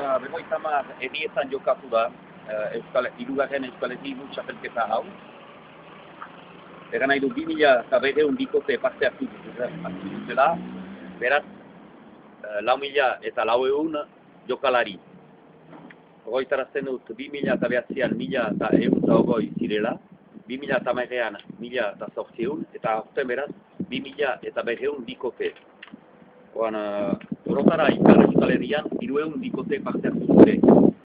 eta berroita mar erietan jokatu da uh, Euskal, irugarren Euskal Herri txapelketa hau. Egan nahi du, 2000 eta berreun bikote parte hartu dutela, beraz, uh, lau mila eta lau egun jokalari. Ogoitarazten dut, 2000 eta behatzean mila eta egun eta ogoi zirela, 2000 eta mairean mila eta zortzeun, eta orten beraz, 2000 eta berreun bikote. Oan, uh, orotara ikar euskal herrian, irueun bikote parte hartu zure.